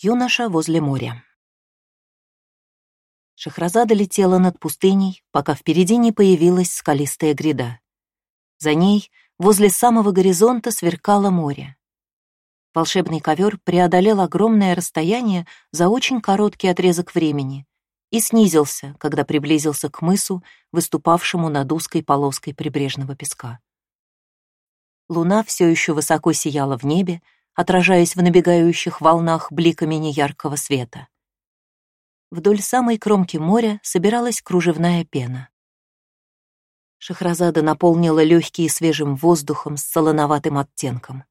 Юноша возле моря. Шахразада летела над пустыней, пока впереди не появилась скалистая гряда. За ней, возле самого горизонта, сверкало море. Волшебный ковер преодолел огромное расстояние за очень короткий отрезок времени и снизился, когда приблизился к мысу, выступавшему над узкой полоской прибрежного песка. Луна все еще высоко сияла в небе, отражаясь в набегающих волнах бликами неяркого света. Вдоль самой кромки моря собиралась кружевная пена. Шахразада наполнила легкие свежим воздухом с солоноватым оттенком.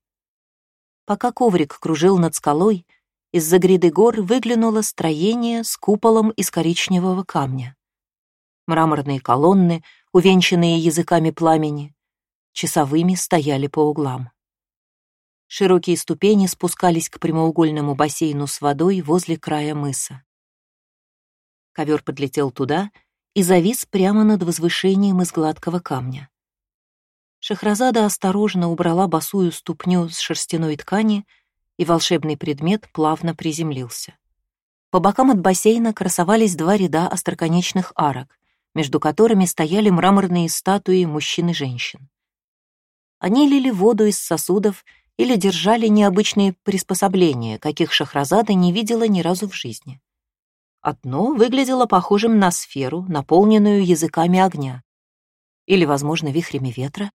Пока коврик кружил над скалой, из-за гряды гор выглянуло строение с куполом из коричневого камня. Мраморные колонны, увенчанные языками пламени, часовыми стояли по углам. Широкие ступени спускались к прямоугольному бассейну с водой возле края мыса. Ковер подлетел туда и завис прямо над возвышением из гладкого камня. Шахразада осторожно убрала босую ступню с шерстяной ткани, и волшебный предмет плавно приземлился. По бокам от бассейна красовались два ряда остроконечных арок, между которыми стояли мраморные статуи мужчин и женщин. Они лили воду из сосудов или держали необычные приспособления, каких Шахразада не видела ни разу в жизни. Одно выглядело похожим на сферу, наполненную языками огня, или, возможно, вихрями ветра.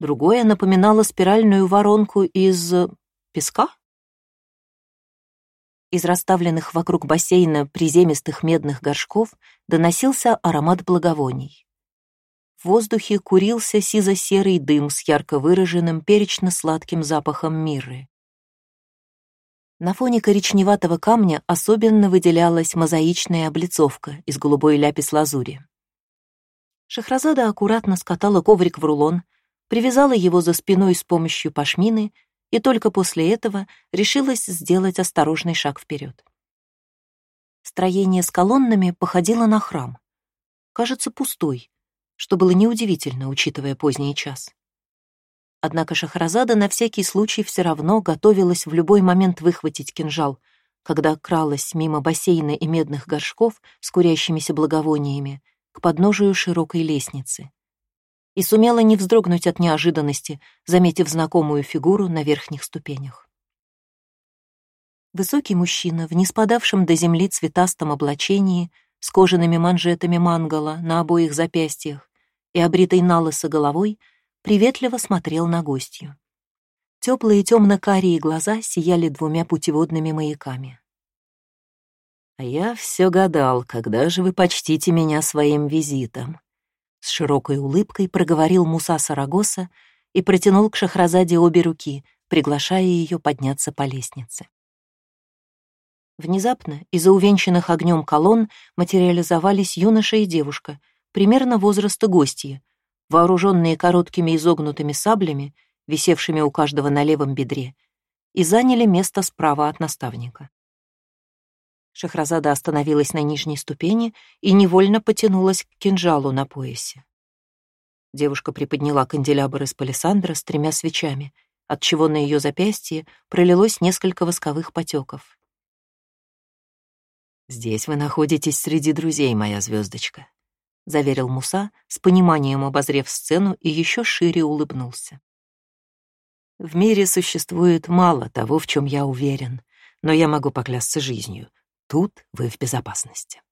Другое напоминало спиральную воронку из песка. Из расставленных вокруг бассейна приземистых медных горшков доносился аромат благовоний. В воздухе курился сизо-серый дым с ярко выраженным перечно-сладким запахом мирры. На фоне коричневатого камня особенно выделялась мозаичная облицовка из голубой ляпис-лазури. Шахразада аккуратно скатала коврик в рулон, привязала его за спиной с помощью пашмины и только после этого решилась сделать осторожный шаг вперед. Строение с колоннами походило на храм. Кажется, пустой, что было неудивительно, учитывая поздний час. Однако Шахразада на всякий случай все равно готовилась в любой момент выхватить кинжал, когда кралась мимо бассейна и медных горшков с курящимися благовониями к подножию широкой лестницы. И сумела не вздрогнуть от неожиданности, заметив знакомую фигуру на верхних ступенях. Высокий мужчина в неспадавшем до земли цветастом облачении с кожаными манжетами мангала на обоих запястьях и обритой налысо головой, приветливо смотрел на гостью. Теплые темно-карие глаза сияли двумя путеводными маяками. «А я все гадал, когда же вы почтите меня своим визитом?» С широкой улыбкой проговорил Муса Сарагоса и протянул к Шахразаде обе руки, приглашая ее подняться по лестнице. Внезапно из-за увенчанных огнем колонн материализовались юноша и девушка — примерно возраста гостья, вооруженные короткими изогнутыми саблями, висевшими у каждого на левом бедре, и заняли место справа от наставника. Шахразада остановилась на нижней ступени и невольно потянулась к кинжалу на поясе. Девушка приподняла канделябр из палисандра с тремя свечами, отчего на ее запястье пролилось несколько восковых потеков. «Здесь вы находитесь среди друзей, моя звездочка», — заверил Муса, с пониманием обозрев сцену и еще шире улыбнулся. «В мире существует мало того, в чем я уверен, но я могу поклясться жизнью. Тут вы в безопасности».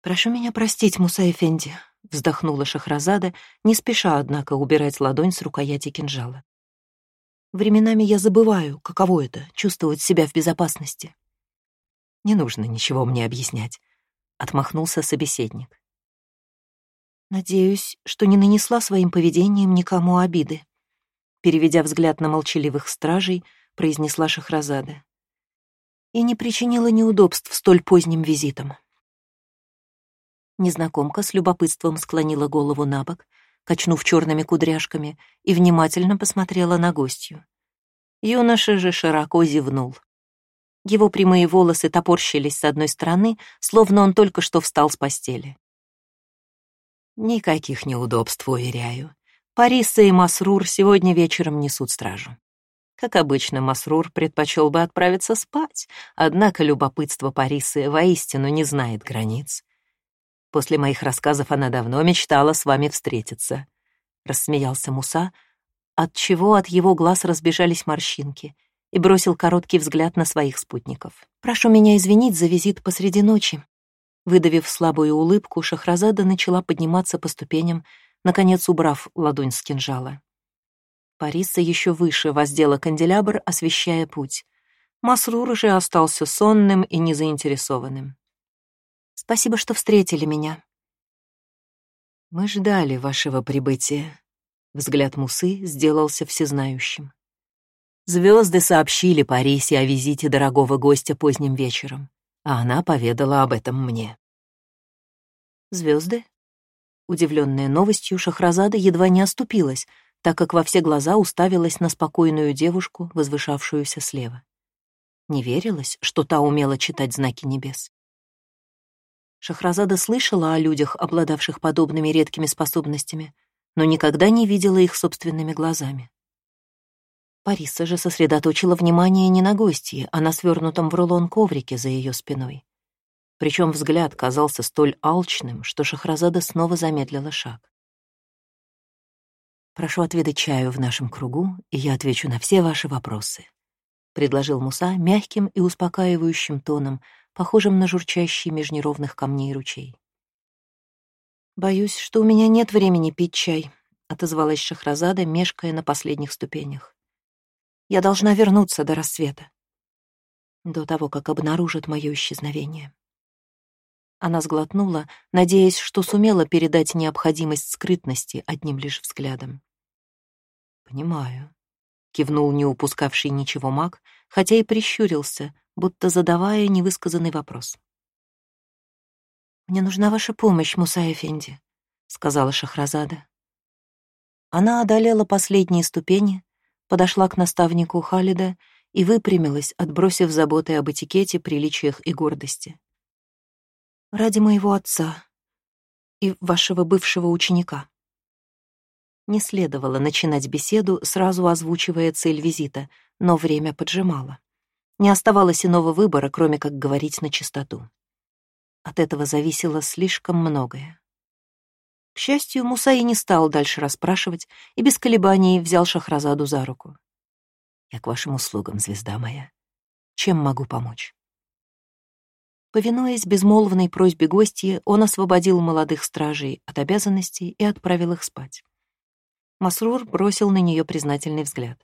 «Прошу меня простить, Муса Эфенди», — вздохнула Шахразада, не спеша, однако, убирать ладонь с рукояти кинжала. «Временами я забываю, каково это — чувствовать себя в безопасности». «Не нужно ничего мне объяснять. — отмахнулся собеседник. «Надеюсь, что не нанесла своим поведением никому обиды», переведя взгляд на молчаливых стражей, произнесла Шахразада. «И не причинила неудобств столь поздним визитом». Незнакомка с любопытством склонила голову на бок, качнув черными кудряшками, и внимательно посмотрела на гостью. Юноша же широко зевнул. Его прямые волосы топорщились с одной стороны, словно он только что встал с постели. «Никаких неудобств, уверяю. Париса и Масрур сегодня вечером несут стражу». Как обычно, Масрур предпочел бы отправиться спать, однако любопытство Парисы воистину не знает границ. После моих рассказов она давно мечтала с вами встретиться. Рассмеялся Муса, отчего от его глаз разбежались морщинки, и бросил короткий взгляд на своих спутников. «Прошу меня извинить за визит посреди ночи». Выдавив слабую улыбку, Шахразада начала подниматься по ступеням, наконец убрав ладонь с кинжала. Париса еще выше воздела канделябр, освещая путь. Масрур же остался сонным и незаинтересованным. «Спасибо, что встретили меня». «Мы ждали вашего прибытия». Взгляд Мусы сделался всезнающим. Звезды сообщили Парисе о визите дорогого гостя поздним вечером, а она поведала об этом мне. Звезды? Удивленная новостью, Шахразада едва не оступилась — так как во все глаза уставилась на спокойную девушку, возвышавшуюся слева. Не верилось, что та умела читать знаки небес. Шахразада слышала о людях, обладавших подобными редкими способностями, но никогда не видела их собственными глазами. Париса же сосредоточила внимание не на гостье, а на свернутом в рулон коврике за ее спиной. Причем взгляд казался столь алчным, что Шахразада снова замедлила шаг. Прошу отведать чаю в нашем кругу, и я отвечу на все ваши вопросы», — предложил Муса мягким и успокаивающим тоном, похожим на журчащий меж неровных камней ручей. «Боюсь, что у меня нет времени пить чай», — отозвалась Шахразада, мешкая на последних ступенях. «Я должна вернуться до рассвета, до того, как обнаружат мое исчезновение». Она сглотнула, надеясь, что сумела передать необходимость скрытности одним лишь взглядом. «Понимаю», — кивнул не упускавший ничего маг, хотя и прищурился, будто задавая невысказанный вопрос. «Мне нужна ваша помощь, Муса Эфенди», — сказала Шахразада. Она одолела последние ступени, подошла к наставнику Халида и выпрямилась, отбросив заботы об этикете, приличиях и гордости. «Ради моего отца и вашего бывшего ученика». Не следовало начинать беседу, сразу озвучивая цель визита, но время поджимало. Не оставалось иного выбора, кроме как говорить на чистоту. От этого зависело слишком многое. К счастью, Мусаи не стал дальше расспрашивать и без колебаний взял Шахразаду за руку. «Я к вашим услугам, звезда моя. Чем могу помочь?» Повинуясь безмолвной просьбе гостья, он освободил молодых стражей от обязанностей и отправил их спать. Масрур бросил на нее признательный взгляд.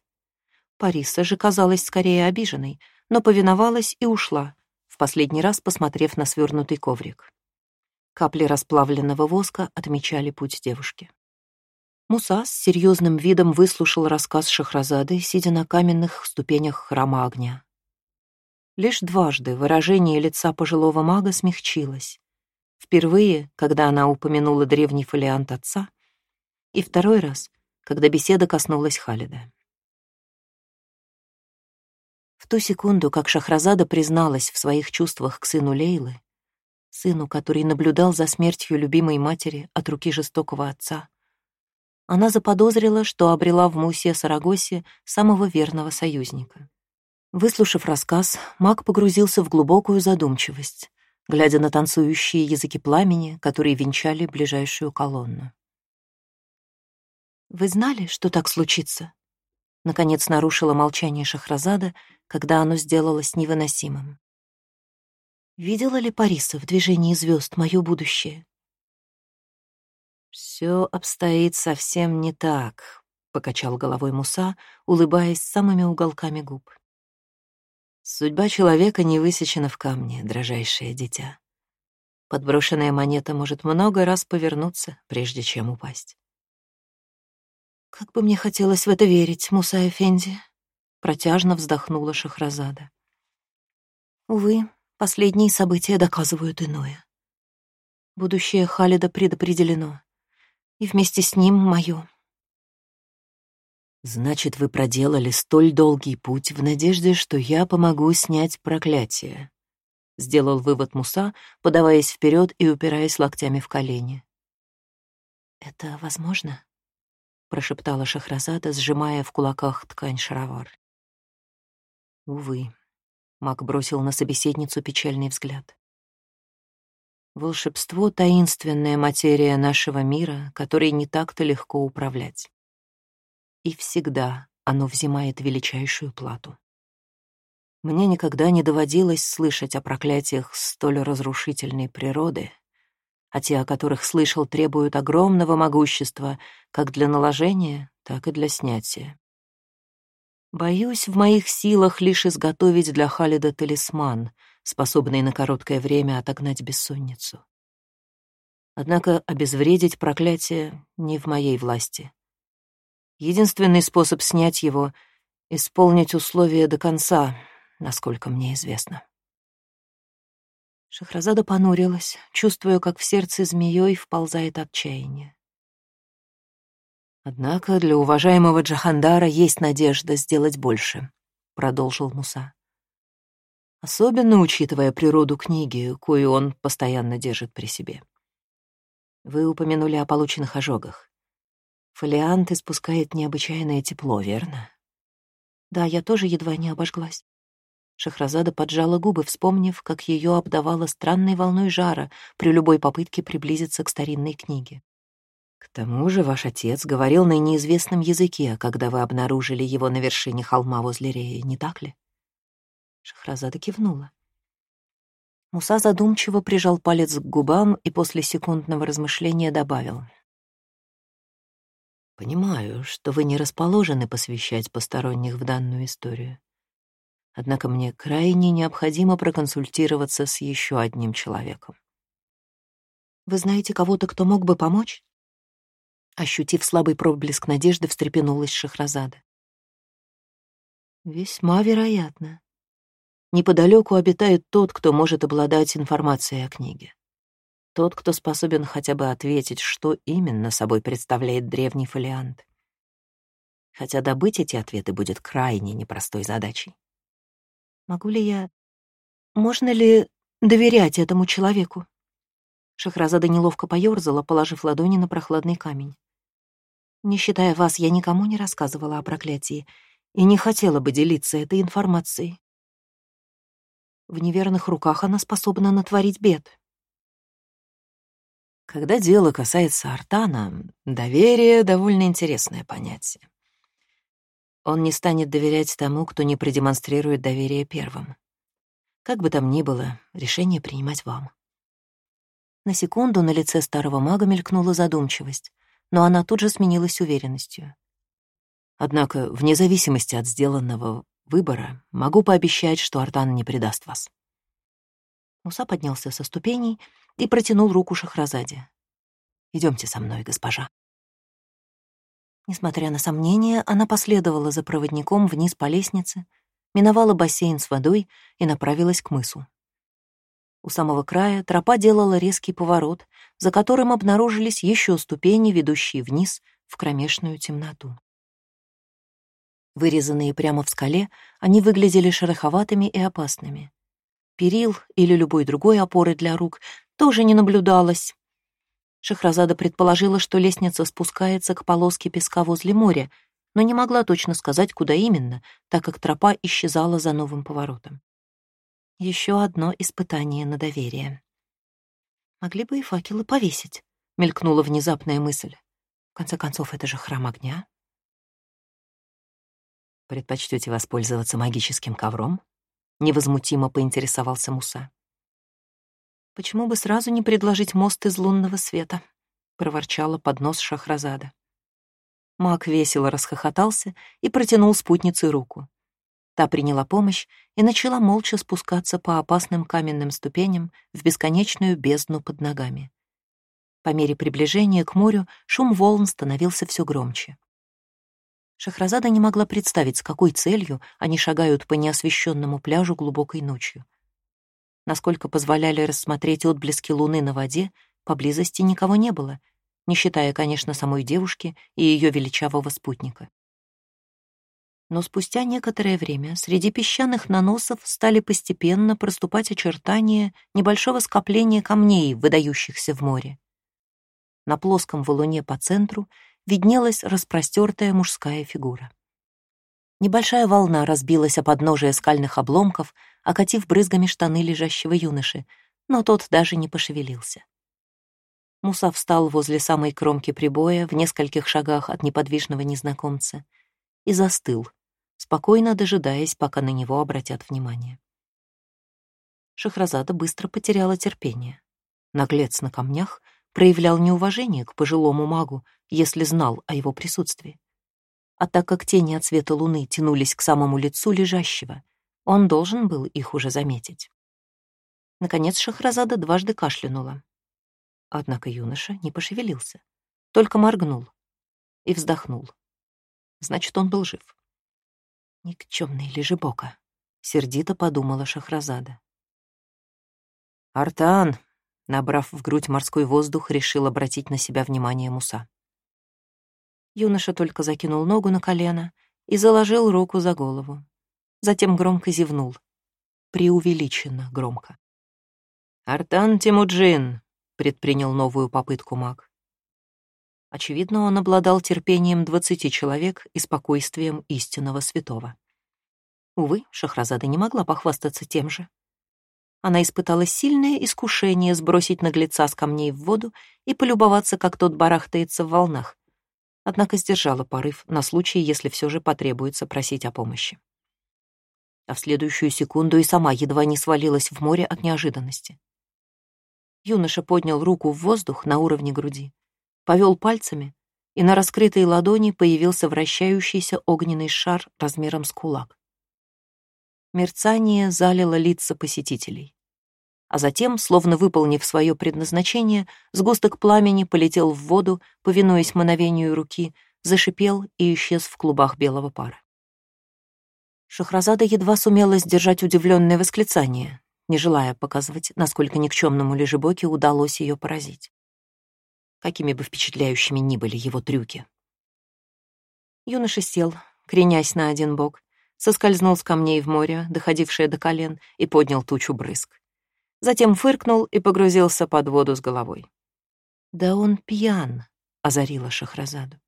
Париса же казалась скорее обиженной, но повиновалась и ушла, в последний раз посмотрев на свернутый коврик. Капли расплавленного воска отмечали путь девушки. Муса с серьезным видом выслушал рассказ Шахразады, сидя на каменных ступенях храма огня. Лишь дважды выражение лица пожилого мага смягчилось. Впервые, когда она упомянула древний фолиант отца, и второй раз, когда беседа коснулась Халида. В ту секунду, как Шахразада призналась в своих чувствах к сыну Лейлы, сыну, который наблюдал за смертью любимой матери от руки жестокого отца, она заподозрила, что обрела в Мусе Сарагосе самого верного союзника. Выслушав рассказ, маг погрузился в глубокую задумчивость, глядя на танцующие языки пламени, которые венчали ближайшую колонну. «Вы знали, что так случится?» Наконец нарушила молчание Шахразада, когда оно сделалось невыносимым. «Видела ли Париса в движении звезд мое будущее?» «Все обстоит совсем не так», — покачал головой Муса, улыбаясь самыми уголками губ. «Судьба человека не высечена в камне, дрожайшее дитя. Подброшенная монета может много раз повернуться, прежде чем упасть. «Как бы мне хотелось в это верить, Муса Эфенди!» Протяжно вздохнула Шахразада. Увы, последние события доказывают иное. Будущее Халида предопределено, и вместе с ним мое. «Значит, вы проделали столь долгий путь в надежде, что я помогу снять проклятие», — сделал вывод Муса, подаваясь вперед и упираясь локтями в колени. «Это возможно?» прошептала Шахразада, сжимая в кулаках ткань шаровар. Увы, Мак бросил на собеседницу печальный взгляд. Волшебство — таинственная материя нашего мира, которой не так-то легко управлять. И всегда оно взимает величайшую плату. Мне никогда не доводилось слышать о проклятиях столь разрушительной природы, а те, о которых слышал, требуют огромного могущества как для наложения, так и для снятия. Боюсь, в моих силах лишь изготовить для Халида талисман, способный на короткое время отогнать бессонницу. Однако обезвредить проклятие не в моей власти. Единственный способ снять его — исполнить условия до конца, насколько мне известно. Шахразада понурилась, чувствуя, как в сердце змеей вползает отчаяние. «Однако для уважаемого Джахандара есть надежда сделать больше», — продолжил Муса. «Особенно учитывая природу книги, кою он постоянно держит при себе. Вы упомянули о полученных ожогах. Фолиант испускает необычайное тепло, верно?» «Да, я тоже едва не обожглась». Шахразада поджала губы, вспомнив, как ее обдавало странной волной жара при любой попытке приблизиться к старинной книге. К тому же ваш отец говорил на неизвестном языке, когда вы обнаружили его на вершине холма возле Реи, не так ли? Шахразада кивнула. Муса задумчиво прижал палец к губам и после секундного размышления добавил. «Понимаю, что вы не расположены посвящать посторонних в данную историю. Однако мне крайне необходимо проконсультироваться с еще одним человеком. Вы знаете кого-то, кто мог бы помочь? Ощутив слабый проблеск надежды, встрепенулась Шахразада. Весьма вероятно. Неподалеку обитает тот, кто может обладать информацией о книге. Тот, кто способен хотя бы ответить, что именно собой представляет древний фолиант. Хотя добыть эти ответы будет крайне непростой задачей. Могу ли я... Можно ли доверять этому человеку? Шахразада неловко поёрзала, положив ладони на прохладный камень. Не считая вас, я никому не рассказывала о проклятии и не хотела бы делиться этой информацией. В неверных руках она способна натворить бед. Когда дело касается Артана, доверие — довольно интересное понятие. Он не станет доверять тому, кто не продемонстрирует доверие первым. Как бы там ни было, решение принимать вам. На секунду на лице старого мага мелькнула задумчивость но она тут же сменилась уверенностью. Однако, вне зависимости от сделанного выбора, могу пообещать, что Артан не предаст вас. Муса поднялся со ступеней и протянул руку Шахразаде. Идемте со мной, госпожа. Несмотря на сомнения, она последовала за проводником вниз по лестнице, миновала бассейн с водой и направилась к мысу. У самого края тропа делала резкий поворот, за которым обнаружились еще ступени, ведущие вниз в кромешную темноту. Вырезанные прямо в скале, они выглядели шероховатыми и опасными. Перил или любой другой опоры для рук тоже не наблюдалось. Шахразада предположила, что лестница спускается к полоске песка возле моря, но не могла точно сказать, куда именно, так как тропа исчезала за новым поворотом. Еще одно испытание на доверие. Могли бы и факелы повесить, мелькнула внезапная мысль. В конце концов, это же храм огня. Предпочтете воспользоваться магическим ковром? Невозмутимо поинтересовался Муса. Почему бы сразу не предложить мост из лунного света? проворчала под нос Шахразада. Маг весело расхохотался и протянул спутнице руку. Та приняла помощь и начала молча спускаться по опасным каменным ступеням в бесконечную бездну под ногами. По мере приближения к морю шум волн становился все громче. Шахразада не могла представить, с какой целью они шагают по неосвещенному пляжу глубокой ночью. Насколько позволяли рассмотреть отблески луны на воде, поблизости никого не было, не считая, конечно, самой девушки и ее величавого спутника но спустя некоторое время среди песчаных наносов стали постепенно проступать очертания небольшого скопления камней, выдающихся в море. На плоском валуне по центру виднелась распростертая мужская фигура. Небольшая волна разбилась о подножие скальных обломков, окатив брызгами штаны лежащего юноши, но тот даже не пошевелился. Муса встал возле самой кромки прибоя в нескольких шагах от неподвижного незнакомца и застыл, спокойно дожидаясь, пока на него обратят внимание. Шахразада быстро потеряла терпение. Наглец на камнях проявлял неуважение к пожилому магу, если знал о его присутствии. А так как тени от света луны тянулись к самому лицу лежащего, он должен был их уже заметить. Наконец Шахразада дважды кашлянула. Однако юноша не пошевелился, только моргнул и вздохнул. Значит, он был жив. «Никчемный лежебока», — сердито подумала Шахразада. «Артан!» — набрав в грудь морской воздух, решил обратить на себя внимание Муса. Юноша только закинул ногу на колено и заложил руку за голову. Затем громко зевнул. Преувеличенно громко. «Артан Тимуджин!» — предпринял новую попытку маг. Очевидно, он обладал терпением двадцати человек и спокойствием истинного святого. Увы, Шахразада не могла похвастаться тем же. Она испытала сильное искушение сбросить наглеца с камней в воду и полюбоваться, как тот барахтается в волнах, однако сдержала порыв на случай, если все же потребуется просить о помощи. А в следующую секунду и сама едва не свалилась в море от неожиданности. Юноша поднял руку в воздух на уровне груди повел пальцами, и на раскрытой ладони появился вращающийся огненный шар размером с кулак. Мерцание залило лица посетителей. А затем, словно выполнив свое предназначение, сгусток пламени полетел в воду, повинуясь мановению руки, зашипел и исчез в клубах белого пара. Шахразада едва сумела сдержать удивленное восклицание, не желая показывать, насколько никчемному лежебоке удалось ее поразить какими бы впечатляющими ни были его трюки. Юноша сел, кренясь на один бок, соскользнул с камней в море, доходившее до колен, и поднял тучу брызг. Затем фыркнул и погрузился под воду с головой. «Да он пьян», — озарила Шахразаду.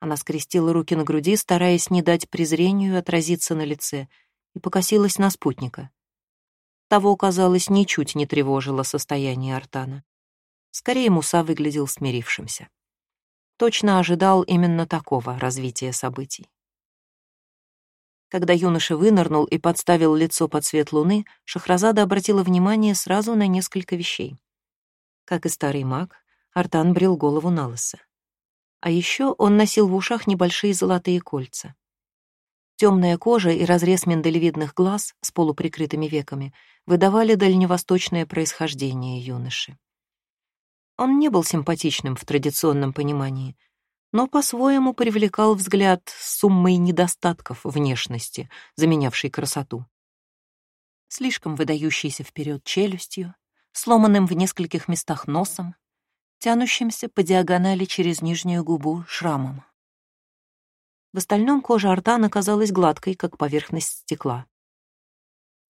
Она скрестила руки на груди, стараясь не дать презрению отразиться на лице, и покосилась на спутника. Того, казалось, ничуть не тревожило состояние Артана. Скорее, Муса выглядел смирившимся. Точно ожидал именно такого развития событий. Когда юноша вынырнул и подставил лицо под свет луны, Шахразада обратила внимание сразу на несколько вещей. Как и старый маг, Артан брил голову на лысо. А еще он носил в ушах небольшие золотые кольца. Темная кожа и разрез миндалевидных глаз с полуприкрытыми веками выдавали дальневосточное происхождение юноши. Он не был симпатичным в традиционном понимании, но по-своему привлекал взгляд суммой недостатков внешности, заменявшей красоту. Слишком выдающейся вперед челюстью, сломанным в нескольких местах носом, тянущимся по диагонали через нижнюю губу шрамом. В остальном кожа Артана казалась гладкой, как поверхность стекла.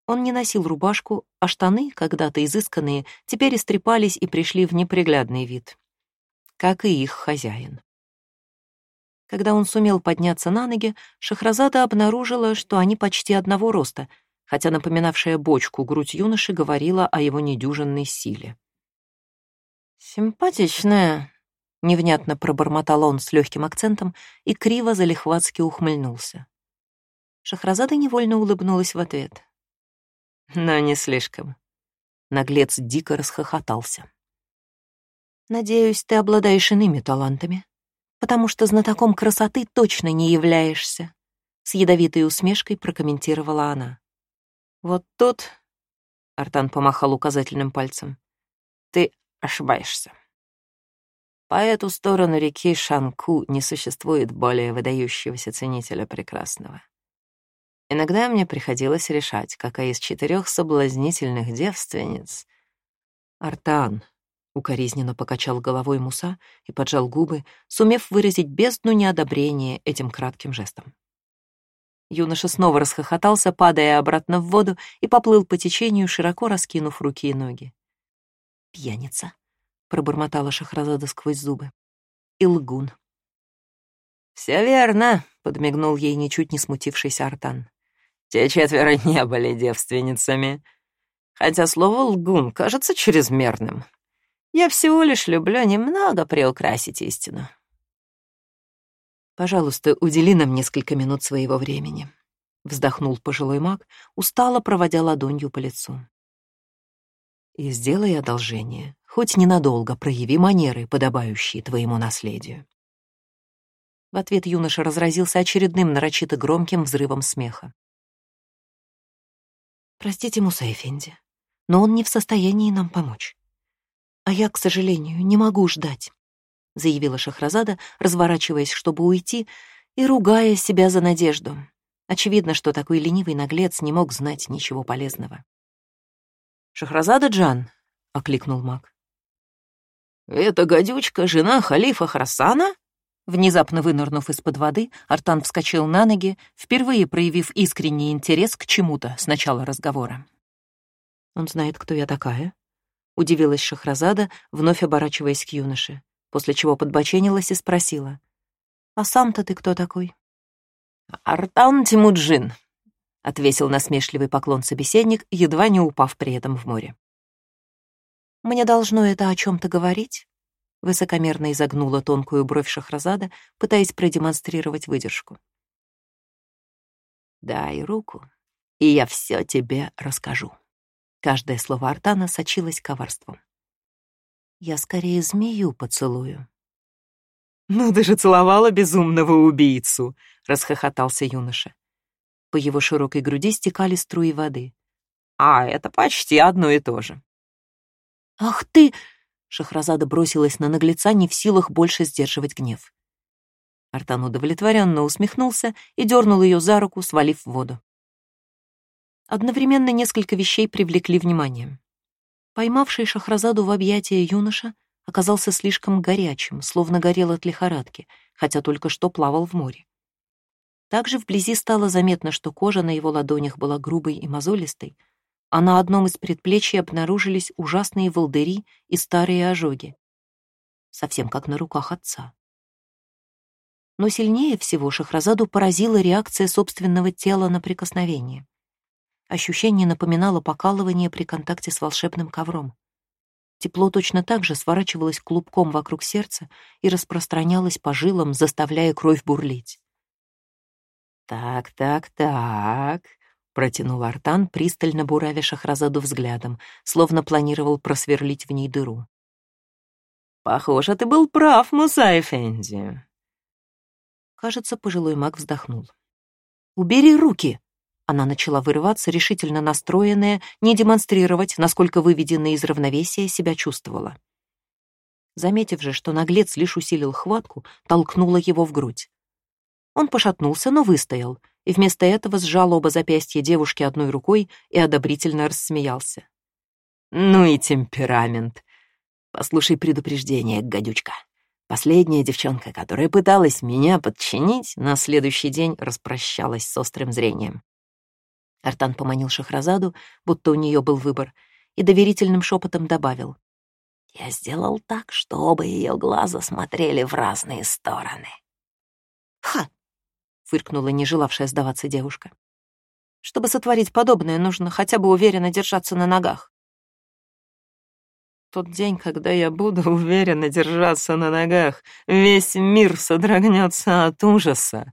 Он не носил рубашку, а штаны, когда-то изысканные, теперь истрепались и пришли в неприглядный вид. Как и их хозяин. Когда он сумел подняться на ноги, Шахразада обнаружила, что они почти одного роста, хотя напоминавшая бочку грудь юноши говорила о его недюжинной силе. «Симпатичная», — невнятно пробормотал он с легким акцентом и криво залихватски ухмыльнулся. Шахразада невольно улыбнулась в ответ но не слишком. Наглец дико расхохотался. «Надеюсь, ты обладаешь иными талантами, потому что знатоком красоты точно не являешься», с ядовитой усмешкой прокомментировала она. «Вот тут...» — Артан помахал указательным пальцем. «Ты ошибаешься. По эту сторону реки Шанку не существует более выдающегося ценителя прекрасного. Иногда мне приходилось решать, какая из четырех соблазнительных девственниц... Артан, укоризненно покачал головой Муса и поджал губы, сумев выразить бездну неодобрения этим кратким жестом. Юноша снова расхохотался, падая обратно в воду, и поплыл по течению, широко раскинув руки и ноги. «Пьяница», — пробормотала Шахразада сквозь зубы. «И лгун». «Все верно», — подмигнул ей ничуть не смутившийся Артан. «Те четверо не были девственницами. Хотя слово «лгун» кажется чрезмерным. Я всего лишь люблю немного приукрасить истину». «Пожалуйста, удели нам несколько минут своего времени», — вздохнул пожилой маг, устало проводя ладонью по лицу. «И сделай одолжение, хоть ненадолго прояви манеры, подобающие твоему наследию». В ответ юноша разразился очередным нарочито громким взрывом смеха. «Простите, Муса Эфенди, но он не в состоянии нам помочь. А я, к сожалению, не могу ждать», — заявила Шахразада, разворачиваясь, чтобы уйти, и ругая себя за надежду. Очевидно, что такой ленивый наглец не мог знать ничего полезного. «Шахразада Джан», — окликнул маг. «Это гадючка, жена халифа Храсана?» Внезапно вынырнув из-под воды, Артан вскочил на ноги, впервые проявив искренний интерес к чему-то с начала разговора. «Он знает, кто я такая?» — удивилась Шахразада, вновь оборачиваясь к юноше, после чего подбоченилась и спросила. «А сам-то ты кто такой?» «Артан Тимуджин», — отвесил насмешливый поклон собеседник, едва не упав при этом в море. «Мне должно это о чем то говорить?» Высокомерно изогнула тонкую бровь Шахразада, пытаясь продемонстрировать выдержку. «Дай руку, и я все тебе расскажу». Каждое слово Артана сочилось коварством. «Я скорее змею поцелую». «Ну, ты же целовала безумного убийцу!» — расхохотался юноша. По его широкой груди стекали струи воды. «А, это почти одно и то же». «Ах ты!» Шахразада бросилась на наглеца, не в силах больше сдерживать гнев. Артан удовлетворенно усмехнулся и дернул ее за руку, свалив в воду. Одновременно несколько вещей привлекли внимание. Поймавший Шахразаду в объятия юноша оказался слишком горячим, словно горел от лихорадки, хотя только что плавал в море. Также вблизи стало заметно, что кожа на его ладонях была грубой и мозолистой, а на одном из предплечий обнаружились ужасные волдыри и старые ожоги. Совсем как на руках отца. Но сильнее всего Шахразаду поразила реакция собственного тела на прикосновение. Ощущение напоминало покалывание при контакте с волшебным ковром. Тепло точно так же сворачивалось клубком вокруг сердца и распространялось по жилам, заставляя кровь бурлить. «Так, так, так», Протянул Артан, пристально буравя Шахразаду взглядом, словно планировал просверлить в ней дыру. «Похоже, ты был прав, Муса Эфенди». Кажется, пожилой маг вздохнул. «Убери руки!» Она начала вырываться, решительно настроенная, не демонстрировать, насколько выведенная из равновесия себя чувствовала. Заметив же, что наглец лишь усилил хватку, толкнула его в грудь. Он пошатнулся, но выстоял — и вместо этого сжал оба запястья девушки одной рукой и одобрительно рассмеялся. «Ну и темперамент. Послушай предупреждение, гадючка. Последняя девчонка, которая пыталась меня подчинить, на следующий день распрощалась с острым зрением». Артан поманил Шахразаду, будто у нее был выбор, и доверительным шепотом добавил. «Я сделал так, что оба ее глаза смотрели в разные стороны». «Ха! Фыркнула не желавшая сдаваться девушка. Чтобы сотворить подобное, нужно хотя бы уверенно держаться на ногах. Тот день, когда я буду уверенно держаться на ногах, весь мир содрогнется от ужаса.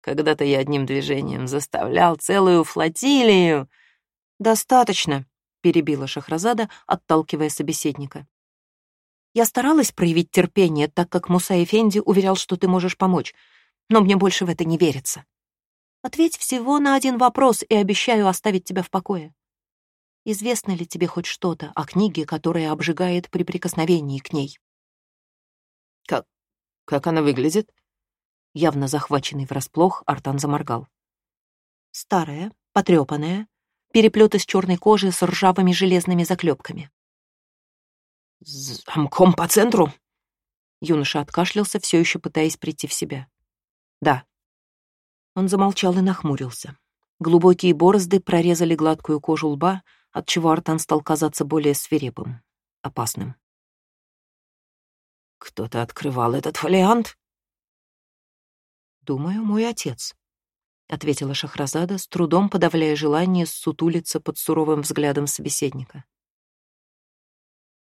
Когда-то я одним движением заставлял целую флотилию. «Достаточно», — перебила Шахразада, отталкивая собеседника. «Я старалась проявить терпение, так как Муса Эфенди уверял, что ты можешь помочь но мне больше в это не верится. Ответь всего на один вопрос и обещаю оставить тебя в покое. Известно ли тебе хоть что-то о книге, которая обжигает при прикосновении к ней? Как... как она выглядит? Явно захваченный врасплох, Артан заморгал. Старая, потрепанная, переплет из черной кожи с ржавыми железными заклепками. «Замком по центру?» Юноша откашлялся, все еще пытаясь прийти в себя. Да. Он замолчал и нахмурился. Глубокие борозды прорезали гладкую кожу лба, отчего Артан стал казаться более свирепым, опасным. «Кто-то открывал этот фолиант?» «Думаю, мой отец», — ответила Шахразада, с трудом подавляя желание сутулиться под суровым взглядом собеседника.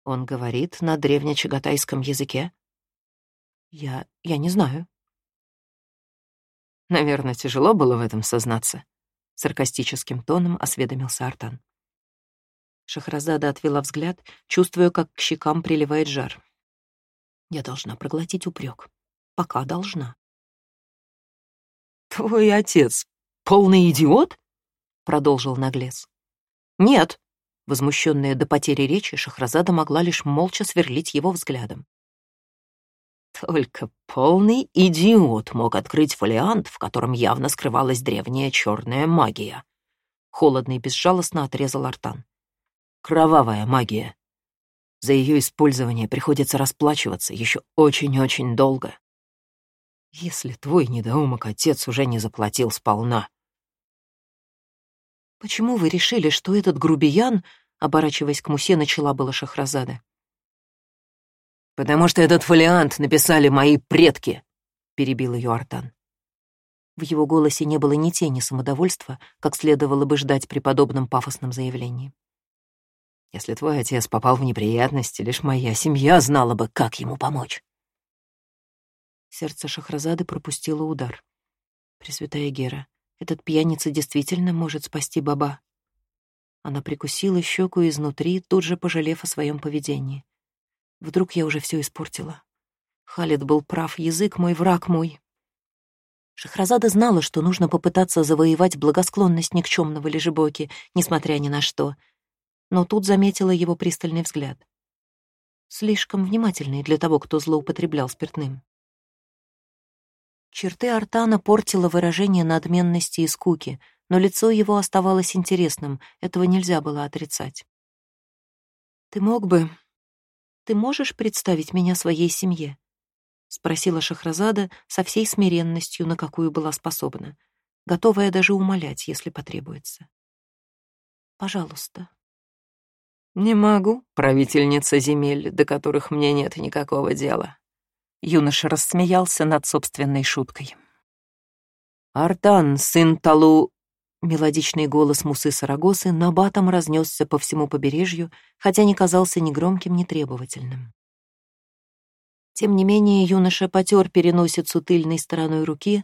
«Он говорит на древнечагатайском языке?» «Я... я не знаю». «Наверное, тяжело было в этом сознаться», — саркастическим тоном осведомился Артан. Шахразада отвела взгляд, чувствуя, как к щекам приливает жар. «Я должна проглотить упрек. Пока должна». «Твой отец полный идиот?» — продолжил наглец. «Нет», — возмущенная до потери речи, Шахразада могла лишь молча сверлить его взглядом. Только полный идиот мог открыть фолиант, в котором явно скрывалась древняя черная магия. Холодно и безжалостно отрезал Артан. Кровавая магия. За ее использование приходится расплачиваться еще очень-очень долго. Если твой недоумок отец уже не заплатил сполна. «Почему вы решили, что этот грубиян, оборачиваясь к Мусе, начала была Шахразада?» «Потому что этот фолиант написали мои предки», — перебил ее Артан. В его голосе не было ни тени самодовольства, как следовало бы ждать при подобном пафосном заявлении. «Если твой отец попал в неприятности, лишь моя семья знала бы, как ему помочь». Сердце Шахразады пропустило удар. Пресвятая Гера, этот пьяница действительно может спасти баба. Она прикусила щеку изнутри, тут же пожалев о своем поведении. Вдруг я уже все испортила. Халид был прав, язык мой, враг мой. Шахразада знала, что нужно попытаться завоевать благосклонность никчемного лежебоки, несмотря ни на что. Но тут заметила его пристальный взгляд. Слишком внимательный для того, кто злоупотреблял спиртным. Черты Артана портило выражение надменности и скуки, но лицо его оставалось интересным, этого нельзя было отрицать. «Ты мог бы ты можешь представить меня своей семье?» — спросила Шахразада со всей смиренностью, на какую была способна, готовая даже умолять, если потребуется. «Пожалуйста». «Не могу, правительница земель, до которых мне нет никакого дела». Юноша рассмеялся над собственной шуткой. «Артан, сын Талу, Мелодичный голос Мусы Сарагосы набатом разнесся по всему побережью, хотя не казался ни громким, ни требовательным. Тем не менее юноша потер переносицу тыльной стороной руки,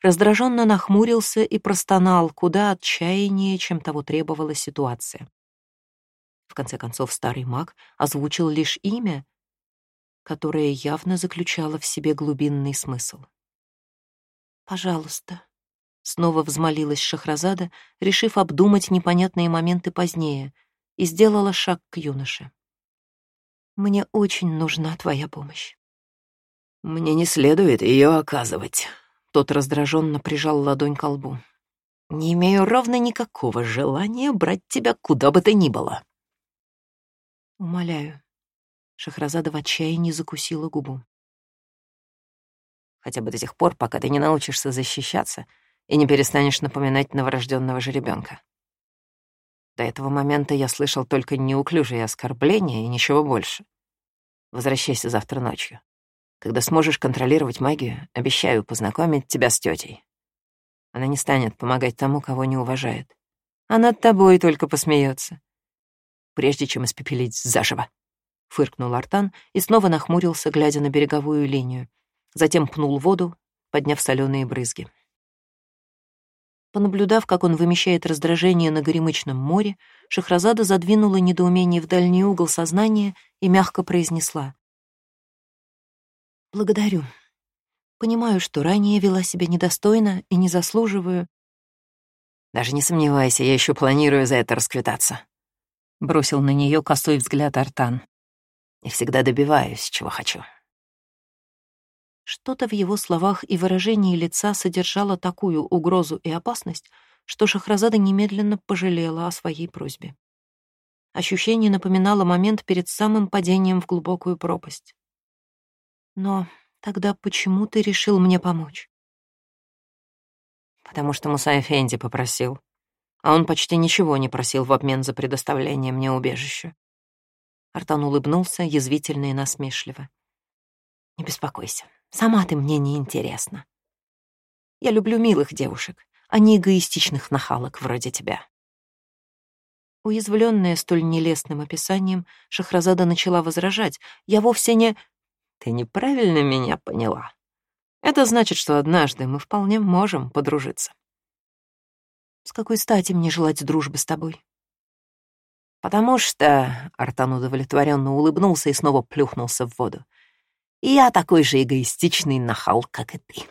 раздраженно нахмурился и простонал куда отчаяннее, чем того требовала ситуация. В конце концов, старый маг озвучил лишь имя, которое явно заключало в себе глубинный смысл. «Пожалуйста», Снова взмолилась Шахразада, решив обдумать непонятные моменты позднее, и сделала шаг к юноше. «Мне очень нужна твоя помощь». «Мне не следует ее оказывать», — тот раздраженно прижал ладонь к лбу. «Не имею ровно никакого желания брать тебя куда бы то ни было». «Умоляю». Шахразада в отчаянии закусила губу. «Хотя бы до тех пор, пока ты не научишься защищаться», и не перестанешь напоминать новорожденного жеребенка. До этого момента я слышал только неуклюжие оскорбления и ничего больше. Возвращайся завтра ночью. Когда сможешь контролировать магию, обещаю познакомить тебя с тетей. Она не станет помогать тому, кого не уважает. А над тобой только посмеется. Прежде чем испепелить заживо. Фыркнул Артан и снова нахмурился, глядя на береговую линию. Затем пнул воду, подняв соленые брызги. Понаблюдав, как он вымещает раздражение на горемычном море, Шахразада задвинула недоумение в дальний угол сознания и мягко произнесла. «Благодарю. Понимаю, что ранее вела себя недостойно и не заслуживаю». «Даже не сомневайся, я еще планирую за это расквитаться», — бросил на нее косой взгляд Артан. «И всегда добиваюсь, чего хочу». Что-то в его словах и выражении лица содержало такую угрозу и опасность, что Шахразада немедленно пожалела о своей просьбе. Ощущение напоминало момент перед самым падением в глубокую пропасть. «Но тогда почему ты решил мне помочь?» «Потому что Муса Эфенди попросил, а он почти ничего не просил в обмен за предоставление мне убежища». Артан улыбнулся язвительно и насмешливо. «Не беспокойся, Сама ты мне не интересна. Я люблю милых девушек, а не эгоистичных нахалок вроде тебя». Уязвленная столь нелестным описанием, Шахразада начала возражать. «Я вовсе не...» «Ты неправильно меня поняла. Это значит, что однажды мы вполне можем подружиться». «С какой стати мне желать дружбы с тобой?» «Потому что...» — Артан удовлетворенно улыбнулся и снова плюхнулся в воду. «Я такой же эгоистичный нахал, как и ты».